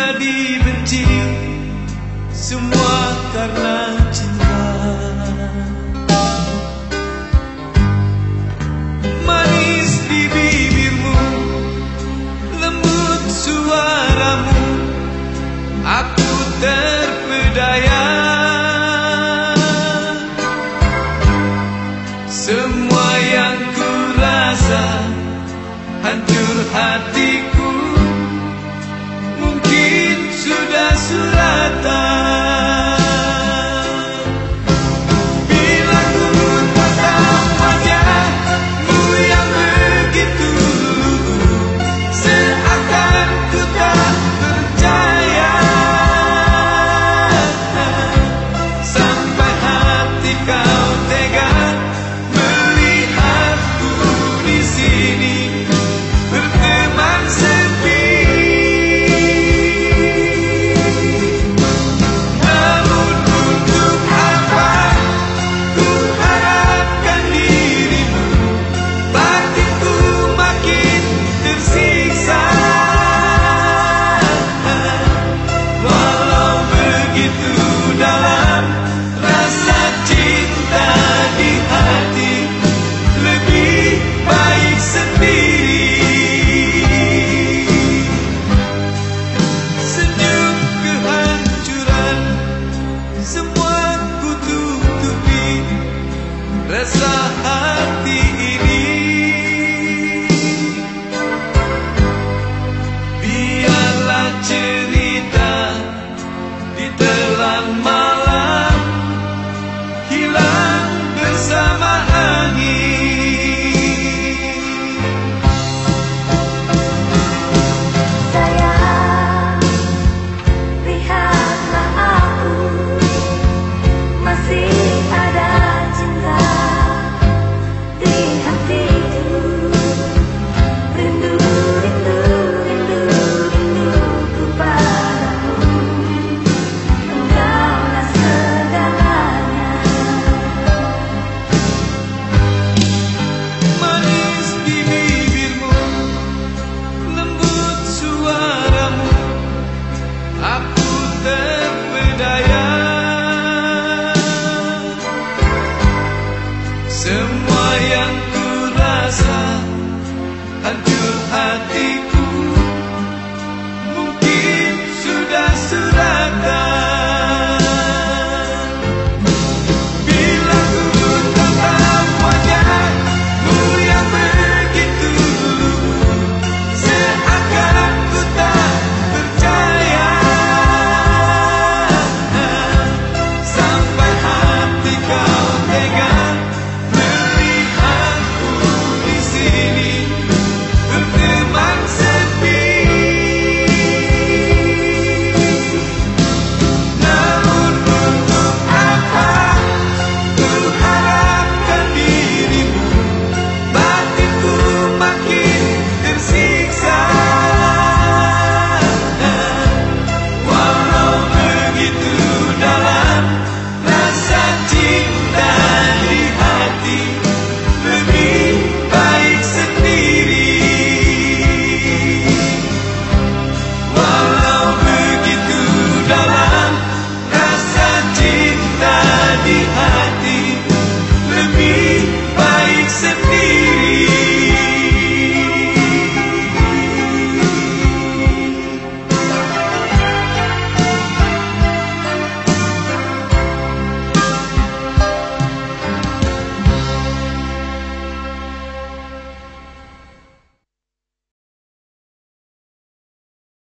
jadi benci. Semua karena cinta. Manis di bibirmu lembut suaramu. Aku terpedaya. Semua yang ku rasa hancur hati. resah hati ini. Biarlah cerita di telan malam hilang bersamaan and hati.